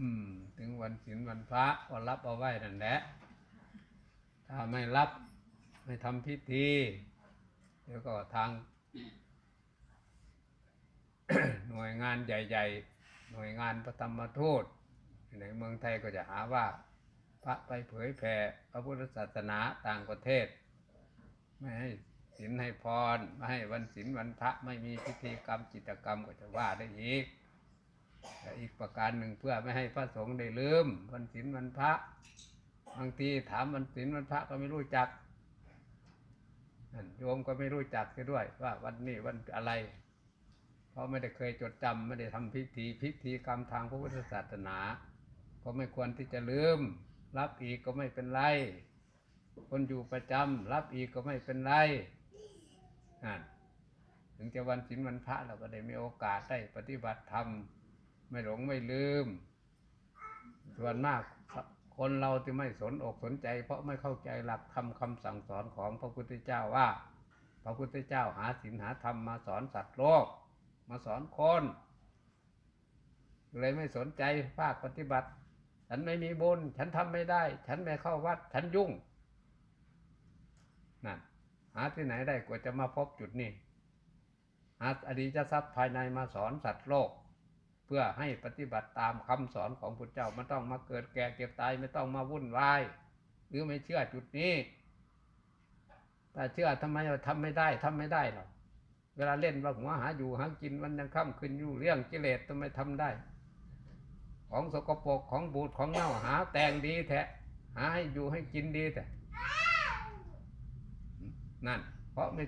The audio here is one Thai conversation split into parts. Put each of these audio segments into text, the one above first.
อืม ถึงวันศีลวันพระก็รับเอาไว้นั่นแหละ ถ้าไม่รับไม่ทำพิธี เดี๋ยวก็ทาง หน่วยงานใหญ่ ๆ หน่วยงานพระธรรมทูตในเมืองไทยก็จะหาว่า พระไปเผยแผ่พระพุทธศาสนาต่างประเทศ ไม่ให้ศีลให้พร ไม่ให้วันศีลวันพระไม่มีพิธีกรรมจิตกรรมก็จะว่าได้อีก อีกประการหนึ่งเพื่อไม่ให้พระสงฆ์ได้ลืมวันศีลวันพระบางทีถามวันศีลวันพระก็ไม่รู้จักโยมก็ไม่รู้จักเสียด้วย ว่าวันนี้วันอะไร เพราะไม่ได้เคยจดจำไม่ได้ทำพิธีพิธีกรรมทางพระพุทธศาสนา ก็ไม่ควรที่จะลืม รับอีกก็ไม่เป็นไร คนอยู่ประจำรับอีกก็ไม่เป็นไรถึงจะวันศีลวันพระเราก็ได้มีโอกาสได้ปฏิบัติธรรม ไม่หลงไม่ลืม ส่วนมากคนเราที่ไม่สนอกสนใจ เพราะไม่เข้าใจหลักธรรมคำสั่งสอนของพระพุทธเจ้าว่า พระพุทธเจ้าหาศีลหาธรรมมาสอนสัตว์โลก มาสอนคนเลยไม่สนใจภาคปฏิบัติ ฉันไม่มีบุญฉันทำไม่ได้ ฉันไม่เข้าวัด ฉันยุ่งนั่นหาที่ไหนได้กว่าจะมาพบจุดนี้หาอดีตทรัพย์ภายในมาสอนสัตว์โลก พื่อให้ปฏิบัติตามคำสอนของพุทธเจ้าไม่ต้องมาเกิดแก่เก็บตายไม่ต้องมาวุ่นวาย หรือไม่เชื่อจุดนี้ แต่เชื่อทำไมเราทำไม่ได้ทำไม่ได้หรอเวลาเล่นว่าหัวหาอยู่หากินวันยังค่ำคืนอยู่เรื่องกิเลสทำไมทำได้ ของสกปรกของบูดของเน่าหาแต่งดีแท้หาให้อยู่ให้กินดีแต่นั่น เพราะไม่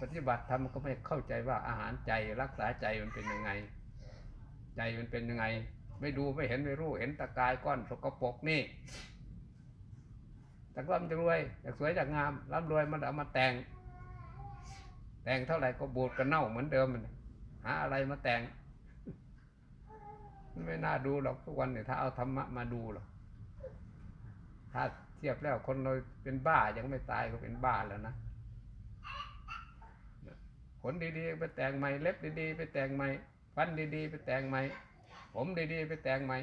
ปฏิบัติทำก็ไม่เข้าใจว่าอาหารใจรักษาใจมันเป็นยังไง ใจมันเป็นยังไง ไม่ดูไม่เห็นไม่รู้เห็นตะกายก้อนสกปรกนี่แต่ร่ำจะรวยอยากสวยอยากงามร่ำรวยมันเอามาแต่ง แต่งเท่าไหร่ก็บูดก็เน่าเหมือนเดิมมันหาอะไรมาแต่งไม่น่าดูหรอกทุกวันเนี่ยถ้าเอาธรรมะมาดูหรอกถ้าเทียบแล้วคนเราเป็นบ้ายังไม่ตายก็เป็นบ้าแล้วนะขนดีๆไปแต่งใหม่เล็บดีๆไปแต่งใหม่ ฟันดีๆ ไปแต่งใหม่ ผมดีๆ ไปแต่งใหม่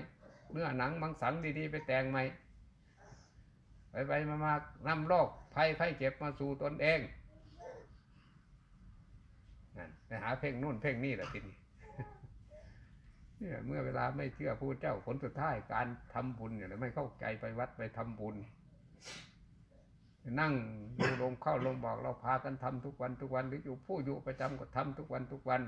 เนื้อหนังมังสังดีๆ ไปแต่งใหม่ ไปไปมามานำโรคภัยไข้เจ็บมาสู่ตนเองนั่นไปหาเพ่งนู่นเพ่งนี่แหละทีนี้เนี่ยเมื่อเวลาไม่เชื่อผู้เจ้าผลสุดท้ายการทำบุญเนี่ยไม่เข้าใจไปวัดไปทำบุญ นั่งดูลงเข้าลงบอกเราพากันทำทุกวันทุกวันหรืออยู่ผู้อยู่ประจำก็ทำทุกวันทุกวัน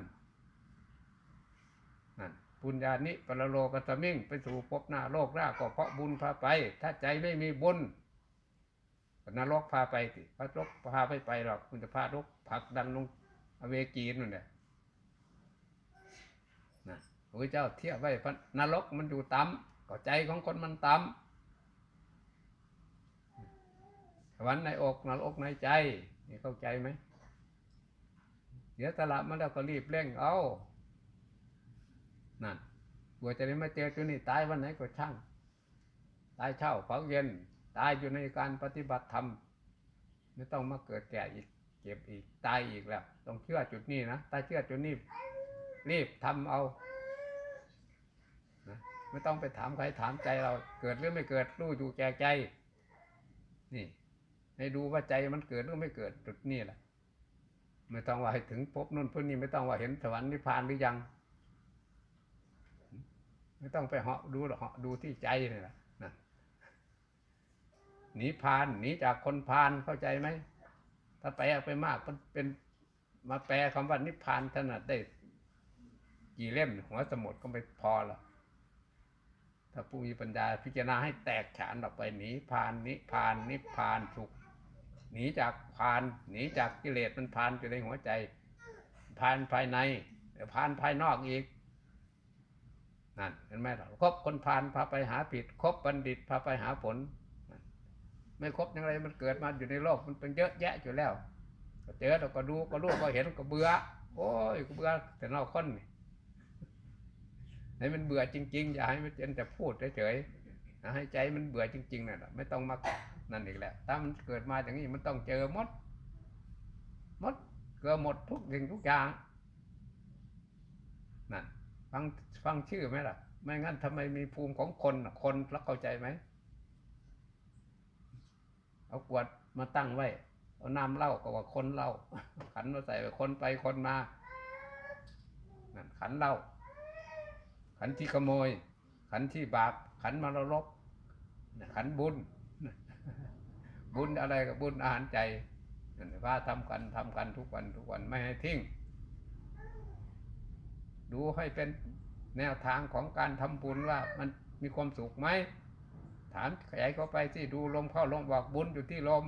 นั่นบุญญาณิปรโลกตมิ่งไปสู่พบหน้าโลกหน้าก็เพราะบุญพาไป ถ้าใจไม่มีบุญนรกพาไปสิพระรกพาไปไปหรอกคุณจะพารกผักดันลงอเวกีนั่นแหละนะพระเจ้าเทียบไว้พระนรกมันอยู่ต่ำก็ใจของคนมันต่ำสวรรค์ในอกนรกในใจนี่เข้าใจไหมเดี๋ยวตละมันแล้วก็รีบเร่งเอา นั่นกลัวจะได้มาเจอตัวนี้ตายวันไหนก็ช่าง ตายเช้าเผาเย็น ตายอยู่ในการปฏิบัติธรรมไม่ต้องมาเกิดแก่อีกเจ็บอีกตายอีกแล้ว ต้องเชื่อจุดนี้นะถ้าเชื่อจุดนี้รีบทำเอานะไม่ต้องไปถามใครถามใจเราเกิดหรือไม่เกิดรู้อยู่แก่ใจ นี่ ให้ดูว่าใจมันเกิดหรือไม่เกิดจุดนี้แหละไม่ต้องว่าให้ถึงพบนู่นพบนี้ไม่ต้องว่าเห็นสวรรค์นิพพานหรือยัง ไม่ต้องไปเหาะดูหรอกเหาะดูที่ใจนี่แหละนะหนีพานหนีจากคนพานเข้าใจไหมถ้าไปเอาไปมากมันเป็นมาแปลคำว่านิพพานถนัดได้กี่เล่มหัวสมุดก็ไม่พอหรอกถ้าผู้มีปัญญาพิจารณาให้แตกฉานออกไปหนีพานนิพานนิพานสุขหนีจากพานหนีจากกิเลสมันพานอยู่ในหัวใจพานภายในพานภายนอกอีก นั่นเห็นไหมเราคบคนพานพาไปหาผิดคบบัณฑิตพาไปหาผล ไม่ครบอย่างไรมันเกิดมาอยู่ในโลกมันเป็นเยอะแยะอยู่แล้ว ก็เจอเราก็ดูก็รู้ก็เห็นก็เบื่อโอ้ยก็เบื่อแต่นอกคนนี่ให้มันเบื่อจริง ๆ อย่าให้มันเป็นแต่พูดเฉยๆให้ใจมันเบื่อจริงๆน่ะไม่ต้องมานั่นอีกแล้วถ้ามันเกิดมาอย่างนี้มันต้องเจอมดมดเกิดหมดทุกสิ่งทุกอย่างนั่น ฟังฟังชื่อไหมล่ะ ไม่งั้นทำไมมีภูมิของคนคนรักเข้าใจไหมเอากวดมาตั้งไว้ เอาน้ำเหล้าก็ว่าคนเหล้าขันมาใส่ไว้คนไปคนมานั่นขันเหล้าขันที่ขโมย ขันที่บาป ขันมารลบขันบุญ บุญอะไรกับบุญอาหารใจนั่นพาทำกันทำกันทุกวันทุกวันไม่ให้ทิ้ง ดูให้เป็นแนวทางของการทำบุญว่ามันมีความสุขไหมถามขยายเข้าไปสิดูลมเข้าลมบอกบุญอยู่ที่ลม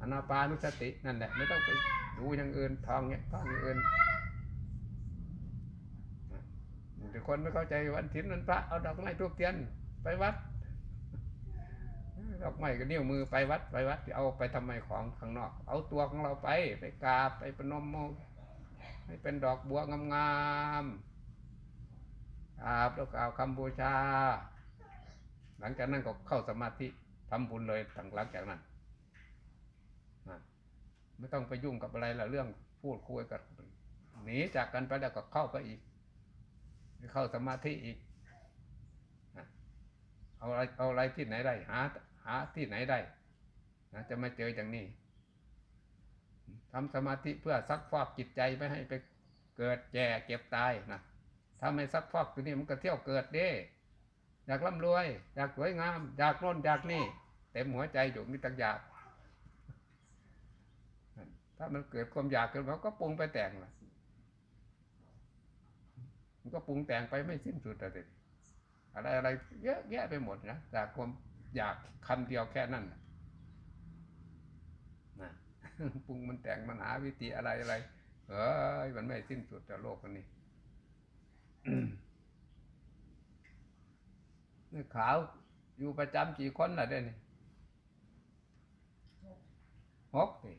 อนาปานุสตินั่นแหละไม่ต้องไปดูอย่างอื่นทองเนี่ยทองอย่างอื่นแต่คนไม่เข้าใจวันถินวันพระเอาดอกไม้ทูบเทียนไปวัดดอกไม้ก็นิ้วมือไปวัดไปวัดเอาไปทำไมของข้างนอก เอาตัวของเราไปไปกราบไปประนมมือ ให้เป็นดอกบัวงามๆกราบแล้วกล่าวคำบูชา หลังจากนั้นก็เข้าสมาธิทำบุญเลยหลังจากนั้นไม่ต้องไปยุ่งกับอะไรละเรื่องพูดคุยกันหนีจากกันไปแล้วก็เข้าไปอีก เข้าสมาธิอีกเอาอะไรเอาอะไรที่ไหนได้หาหาที่ไหนได้นะจะไม่เจออย่างนี้ ทำสมาธิเพื่อซักฟอกจิตใจไม่ให้ไปเกิดแก่เก็บตายนะถ้าไม่ซักฟอกตัวนี้มันก็เที่ยวเกิดเด้ อยากร่ำรวย อยากสวยงาม อยากโน่นอยากนี่ เต็มหัวใจอยู่มีตักอยาก ถ้ามันเกิดความอยากขึ้นมาก็ปรุงไปแต่งละมันก็ปรุงแต่งไปไม่สิ้นสุดเลยอะไรอะไรเยอะแยะไปหมดนะจากความอยากคำเดียวแค่นั้นนะ ปรุงมันแต่งมันหาวิธีอะไรอะไรเอ้ยมันไม่สิ้นสุดแต่โลกมันนี้นี่ขาวอยู่ประจำกี่คนล่ะเด้นี่หกสิ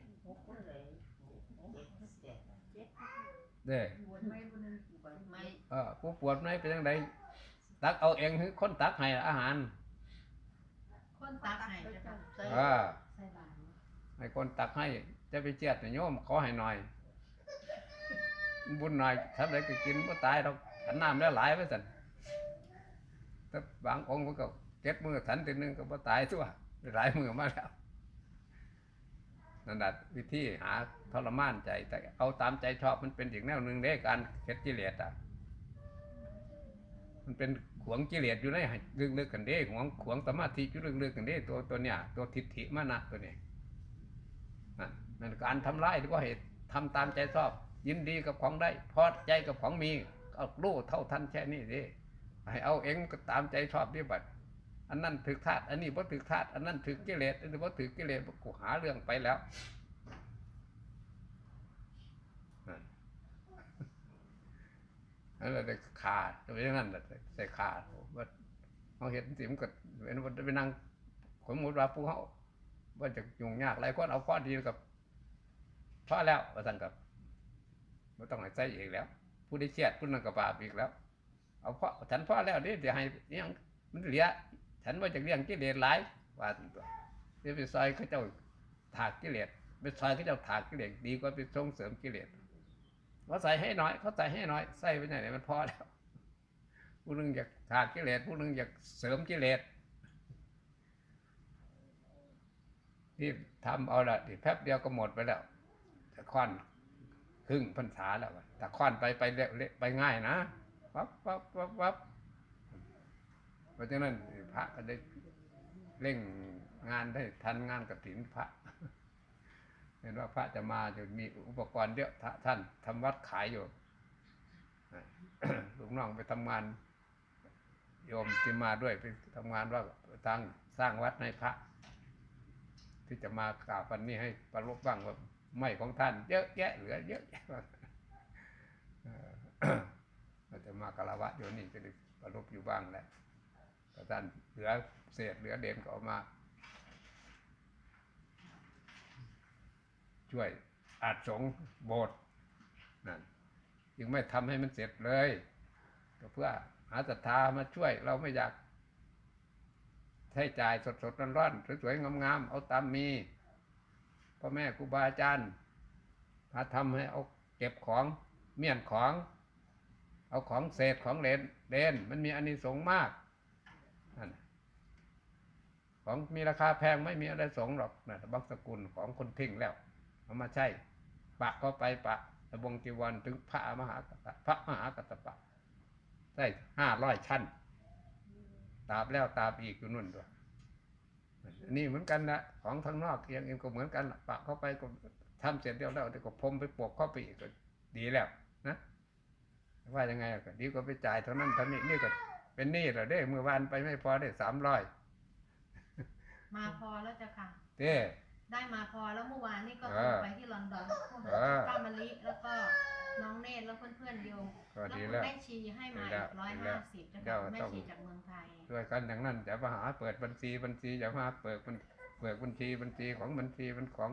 เด้ไม่เออผู้ปวดไหมเป็นยังไงตักเอาเองหรือคนตักให้อาหาร คนตักให้จะ ใส่เออใส่บาตรให้คนตักให้จะไปเจียดโยมขอให้หน่อย บุญหน่อยทำอะไรก็กินก็ตายเราขันน้ำแล้วหลายไปสันถ้าบางองค์ก็เก็บมือสันทีนึงก็บ่ตายตัวหลายมือมาแล้วนั่นแหละวิธีหาทรมานใจ แต่เอาตามใจชอบมันเป็นอีกแนวหนึ่งเด้การเข็ดกิเลสอะมันเป็นขวงกิเลสอยู่ในลึกๆกันเด้ขวงขวงสมาธิอยู่ลึกๆกันเด้ตัวตัวเนี้ยตัวทิฏฐิมานะตัวเนี้นั่น นั่นการทำร้ายก็เหตุทำตามใจชอบ ยินดีกับของได้พอใจกับของมีก็รู้เท่าทันแค่นี้สิให้เอาเองก็ตามใจชอบนี่บัดอันนั้นถึกธาตุอันนี้บ่ถึกธาตุอันนั้นถึกกิเลสอันนี้บ่ถึกกิเลสกูหาเรื่องไปแล้วนั่นนั่นแหละได้ขาดจะเป็นอย่างนั้นแหละใส่ขาดว่าเขาเห็นสิมก็เป็นว่าไปนั่งสมมติว่าผู้เขา ว่าจะยุ่งยากหลายคนเอาข้อดีกับพอแล้วว่าสั่งกับไม่ต้องให้ใจอีกแล้ว ผู้ได้เชียดผู้นั้นก็บาปอีกแล้ว เอาพ่อฉันพ่อแล้วนี่เดี๋ยวให้ยังมันเหลือฉันว่าจะเลี้ยงกิเลสหลายว่าซั่นตัวเดี๋ยวไปซอยเขาเจ้าถากกิเลสไปซอยเขาเจ้าถากกิเลสดีกว่าไปส่งเสริมกิเลสเขาใส่ให้น้อยเขาใส่ให้น้อยใส่ไปไหนมันพอแล้วผู้นึงอยากถากกิเลสผู้นึงอยากเสริมกิเลส ที่ทำเอาละที่แป๊บเดียวก็หมดไปแล้วต่ค่อนครึ่งพรรษาแล้วอะต่ค่อนไปไปเร็วไปง่ายนะปั๊บปั๊บปั๊บปั๊บเพราะฉะนั้นพระก็ได้เร่งงานได้ทันงานกฐินพระเห็นว่าพระจะมาจะมีอุปกรณ์เยอะท่าท่านทำวัดขายอยู่ลูกน้องไปทำงานโยมที่มาด้วยไปทำงานว่าทางสร้างวัดในพระ ที่จะมากราบวันนี้ให้ประลบบ้างว่าไม่ของท่านเยอะแยะเหลือ เยอะแยะเราจะมากราบะอยู่นี่จะได้ประลบอยู่บ้างแหละแต่ท่านเหลือเศษเหลือเด่นก็เอามา ช่วยอาจสงโบสถ์นั่นยังไม่ทำให้มันเสร็จเลย ก็เพื่อหาศรัทธามาช่วยเราไม่อยาก ใช้จ่ายสดสดร้อนร้อนๆสวยๆงามๆเอาตามมีพ่อแม่ครูบาอาจารย์พาทำให้เอาเก็บของเมียนของ เอาของเศษของเลนเลนมันมีอานิสงส์มากนั่นของมีราคาแพงไม่มีอะไรสงหรอกนะบางสกุลของคนทิ้งแล้วเอามาใช้ปะก็ไปปะตะบงจีวรถึงพระมหากัสสะพระมหากัสสปะได้ห้าร้อยชั้น ตาบแล้วตาบอีกอยู่นู่นด้วยนี่เหมือนกันนะของทางนอกอย่างอื่นก็เหมือนกันน่ะปะเข้าไปก็ทำเสร็จเดียวแล้วเดี๋ยวก็พรมไปปลวกเข้าไปอีกก็ดีแล้วนะว่ายังไงก็ดีกว่าไปจ่ายเท่านั้นเท่านี้นี่ก็เป็นหนี้เหราได้เมื่อวานไปไม่พอได้สามร้อยมาพอแล้วจ้ะค่ะเด้ได้มาพอแล้วเมื่อวานนี่ก็เออไปที่ลอนดอนพวกเออป้ามะลิแล้วก็ น้องเนตรแล้วเพื่อนๆโยมก็แล้วดีคุณแล้ว แม่ชีให้มาดีแล้อีวกร้อยดีแล้ห้าวสิบจ้ะเจ้าค่ะแม่ต้องชีจากเมืองไทย ช่วยกันอย่างนั้นอย่ามาหาเปิดบัญชีบัญชีอย่ามาเปิดบัญเปิดบัญชีบัญชีของบัญชีมันของ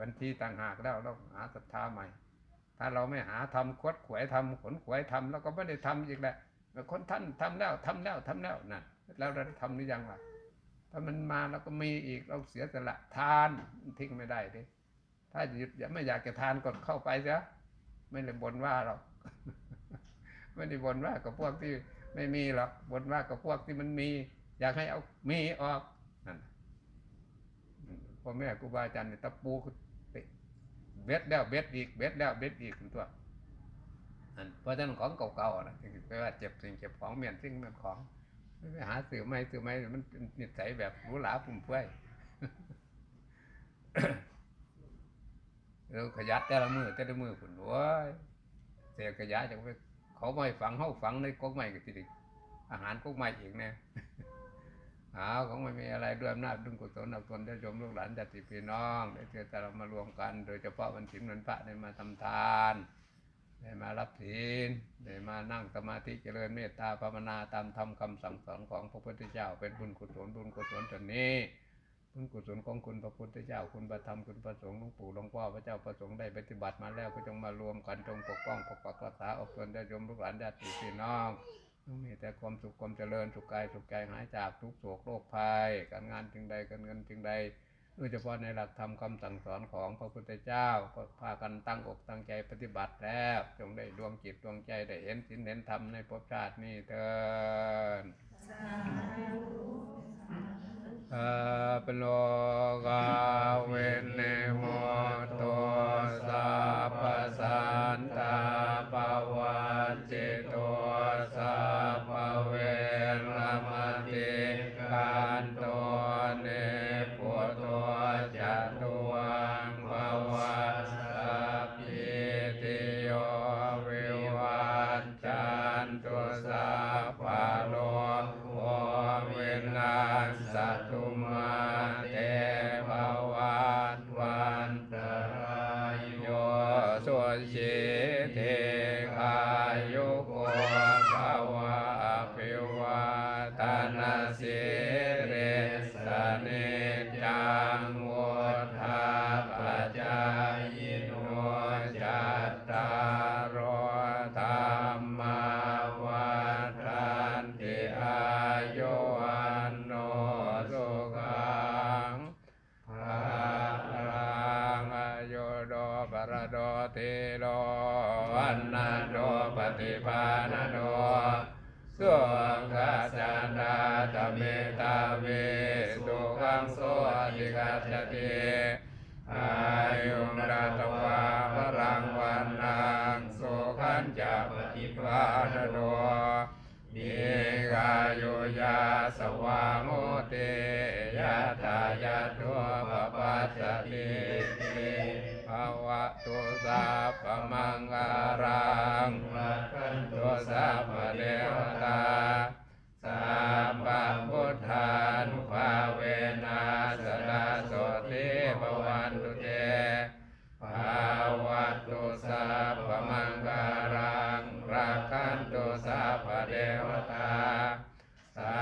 บัญชีต่างหากแล้วเราหาศรัทธาใหม่ ถ้าเราไม่หาทำคดขวยทำขนขวยทำแล้วก็ไม่ได้ทำอีกแหละแล้วคนท่านทำแล้วทำแล้วทำแล้วนั่นแล้วเราได้ทำหรือยังล่ะ ถ้ามันมาเราก็มีอีกเราเสียสละทานทิ้งไม่ได้ดิ ถ้าหยุดอย่าไม่อยากจะทานก็เข้าไปซะไม่ได้บ่นว่าหรอกไม่ได้บ่นว่ากับพวกที่ไม่มีหรอกบ่นว่ากับพวกที่มันมี อยากให้เอามีออกนั่นอืมพ่อแม่ครูบาอาจารย์เนี่ยตะปูก็ติเบ็ดแล้วเบ็ดอีกเบ็ดแล้วเบ็ดอีกตัวนั่นเพราะฉะนั้นของเก่าๆนะถึงไปว่าเจ็บสิ่งเจ็บของเมียนสิ่งเมียนของไม่ไปหาสื่อไม่สื่อไม่มันเป็นนิสัยแบบหรูหราปุ่มเฟื่อย เราขยัดแต่ละมือแต่ละมือผุนโว้ยเสียขยะจะไปเขาไม่ฝังเขาฝังในก๊กไม้ก็ติดอาหารก๊กไม้อีกแน่อ้าของไม่มีอะไรด้วยอำนาจดุงกุศลอดทนได้ชมลูกหลานญาติพี่น้องได้เจอแต่เรามารวมกัน โดยเฉพาะวันศีลวันพระได้มาทำทานได้มารับศีลได้มานั่งสมาธิเจริญเมตตาภาวนาตามธรรมคำสั่งสอนของพระพุทธเจ้าเป็นบุญกุศลบุญกุศลตัวนี้ บุญกุศลของคุณพระพุทธเจ้าคุณพระธรรมคุณพระสงฆ์หลวงปู่หลวงพ่อพระเจ้าประสงค์ได้ปฏิบัติมาแล้วก็จงมารวมกันจงปกป้องปกปักรักษาอกตนได้ยมลูกหลานญาติพี่น้องต้องมีแต่ความสุขความเจริญสุขกายสุขใจหายจากทุกโศกโรคภัย การงานจึงใดการเงินจึงใดโดยเฉพาะในหลักธรรมคำสั่งสอนของพระพุทธเจ้าก็พากันตั้งอกตั้งใจปฏิบัติแล้วจงได้ดวงจิตดวงใจได้เห็นศีลเห็นธรรมในภพชาตินี้เถิดอา ปโลกาเวนเนโมโตสัพสันตาปวันจิตโตสั โลวันนาโดปฏิปานโดสุขัสสันดาตเมตาเวสุขังโสอติกัจจติอายุรัตวาพลังวันนังสุขันจะปฏิปานโดดีกายุยาสวาโมเตยะทายาตัวปปัสสติ วะตุสัพมังการังรักขันตุสัพเดวตาสัมปพุทธานุภาเวนัสดาโสติภวันตุเตภาวะตุสัพมังการังรักขันตุสัพเดวตาสั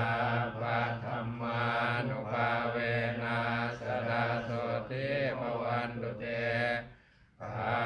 พธรรมานุภาเวนัสดาโสติภวันตุเต ภ